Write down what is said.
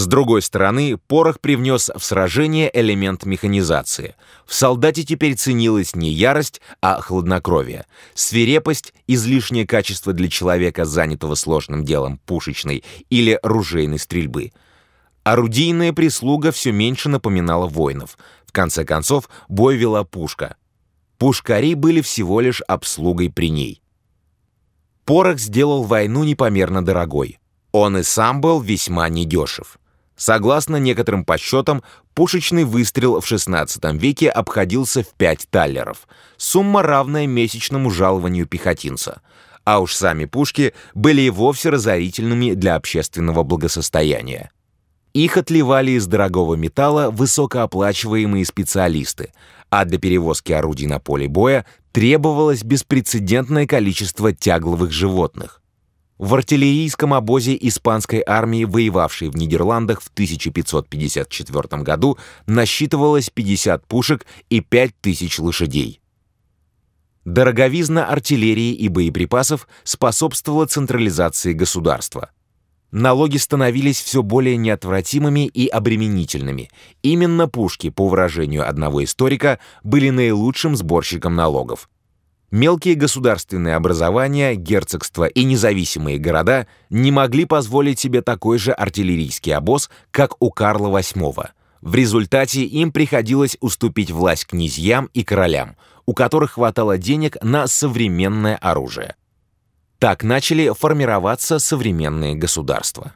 С другой стороны, порох привнес в сражение элемент механизации. В солдате теперь ценилась не ярость, а хладнокровие. Свирепость, излишнее качество для человека, занятого сложным делом пушечной или ружейной стрельбы. Орудийная прислуга все меньше напоминала воинов. В конце концов, бой вела пушка. Пушкари были всего лишь обслугой при ней. Порох сделал войну непомерно дорогой. Он и сам был весьма недешев. Согласно некоторым подсчетам, пушечный выстрел в XVI веке обходился в 5 таллеров, сумма равная месячному жалованию пехотинца. А уж сами пушки были и вовсе разорительными для общественного благосостояния. Их отливали из дорогого металла высокооплачиваемые специалисты, а для перевозки орудий на поле боя требовалось беспрецедентное количество тягловых животных. В артиллерийском обозе испанской армии, воевавшей в Нидерландах в 1554 году, насчитывалось 50 пушек и 5000 лошадей. Дороговизна артиллерии и боеприпасов способствовала централизации государства. Налоги становились все более неотвратимыми и обременительными. Именно пушки, по выражению одного историка, были наилучшим сборщиком налогов. Мелкие государственные образования, герцогства и независимые города не могли позволить себе такой же артиллерийский обоз, как у Карла VIII. В результате им приходилось уступить власть князьям и королям, у которых хватало денег на современное оружие. Так начали формироваться современные государства.